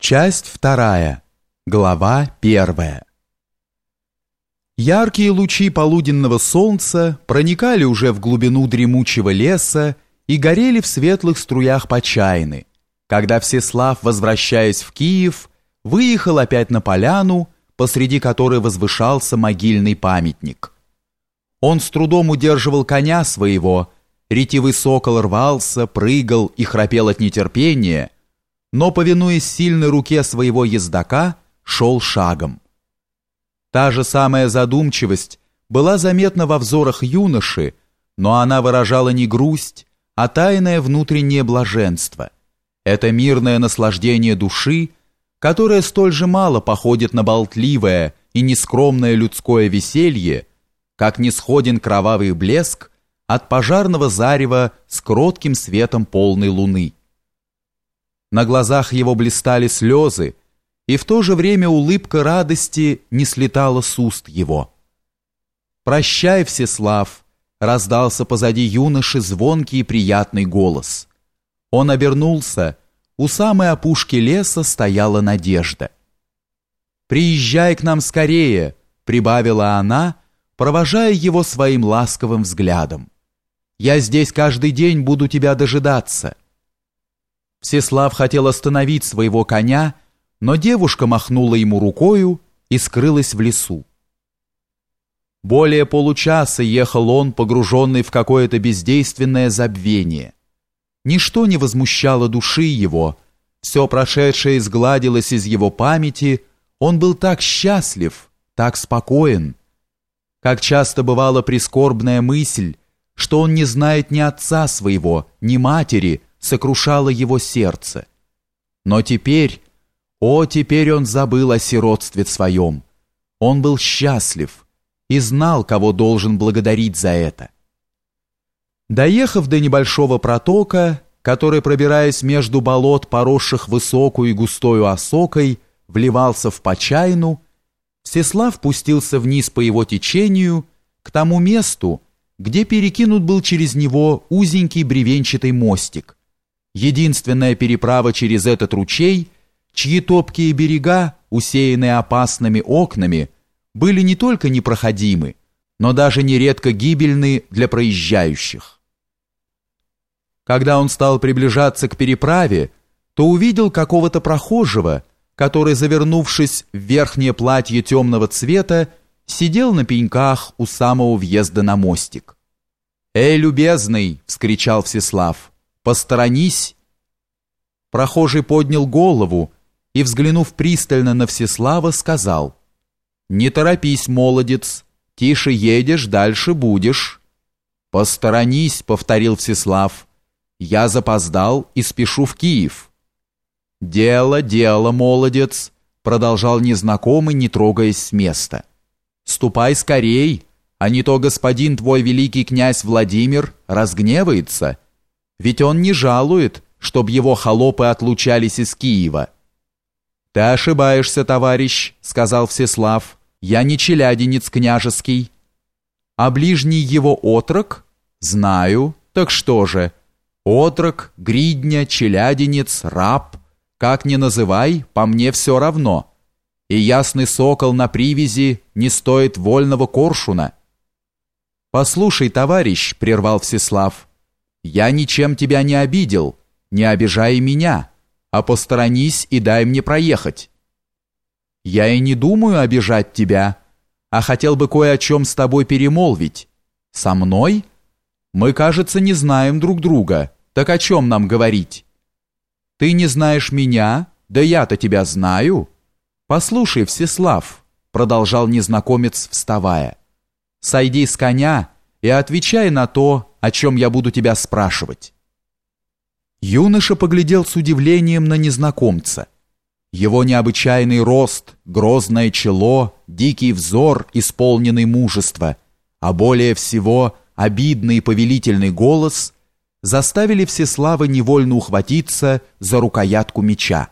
Часть вторая. Глава первая. Яркие лучи полуденного солнца проникали уже в глубину дремучего леса и горели в светлых струях почайны, когда Всеслав, возвращаясь в Киев, выехал опять на поляну, посреди которой возвышался могильный памятник. Он с трудом удерживал коня своего, ретивый сокол рвался, прыгал и храпел от нетерпения – но, повинуясь сильной руке своего ездока, шел шагом. Та же самая задумчивость была заметна во взорах юноши, но она выражала не грусть, а тайное внутреннее блаженство. Это мирное наслаждение души, которое столь же мало походит на болтливое и нескромное людское веселье, как не сходен кровавый блеск от пожарного зарева с кротким светом полной луны. На глазах его блистали слезы, и в то же время улыбка радости не слетала с уст его. «Прощай, Всеслав!» — раздался позади юноши звонкий и приятный голос. Он обернулся, у самой опушки леса стояла надежда. «Приезжай к нам скорее!» — прибавила она, провожая его своим ласковым взглядом. «Я здесь каждый день буду тебя дожидаться». Всеслав хотел остановить своего коня, но девушка махнула ему рукою и скрылась в лесу. Более получаса ехал он, погруженный в какое-то бездейственное забвение. Ничто не возмущало души его, все прошедшее сгладилось из его памяти, он был так счастлив, так спокоен. Как часто бывала прискорбная мысль, что он не знает ни отца своего, ни матери, сокрушало его сердце. Но теперь, о, теперь он забыл о сиротстве своем. Он был счастлив и знал, кого должен благодарить за это. Доехав до небольшого протока, который, пробираясь между болот, поросших высокую и густою осокой, вливался в Почайну, Всеслав пустился вниз по его течению к тому месту, где перекинут был через него узенький бревенчатый мостик, единственная переправа через этот ручей, чьи топкие берега, усеянные опасными окнами, были не только непроходимы, но даже нередко гибельны для проезжающих. Когда он стал приближаться к переправе, то увидел какого-то прохожего, который, завернувшись в верхнее платье темного цвета, сидел на пеньках у самого въезда на мостик. «Эй, любезный!» — вскричал Всеслав. Посторонись!» Прохожий поднял голову и, взглянув пристально на Всеслава, сказал «Не торопись, молодец, тише едешь, дальше будешь». «Посторонись», — повторил Всеслав, «я запоздал и спешу в Киев». «Дело, дело, молодец», — продолжал незнакомый, не трогаясь с места. «Ступай скорей, а не то господин твой великий князь Владимир разгневается» Ведь он не жалует, чтобы его холопы отлучались из Киева. «Ты ошибаешься, товарищ», — сказал Всеслав. «Я не челядинец княжеский». «А ближний его отрок?» «Знаю. Так что же? Отрок, гридня, челядинец, раб. Как ни называй, по мне все равно. И ясный сокол на привязи не стоит вольного коршуна». «Послушай, товарищ», — прервал Всеслав, — я ничем тебя не обидел, не обижай меня, а посторонись и дай мне проехать. Я и не думаю обижать тебя, а хотел бы кое о чем с тобой перемолвить. Со мной? Мы, кажется, не знаем друг друга, так о чем нам говорить? Ты не знаешь меня, да я-то тебя знаю. Послушай, Всеслав, продолжал незнакомец, вставая, сойди с коня и отвечай на то, о чем я буду тебя спрашивать». Юноша поглядел с удивлением на незнакомца. Его необычайный рост, грозное чело, дикий взор, исполненный мужества, а более всего обидный и повелительный голос заставили Всеслава невольно ухватиться за рукоятку меча.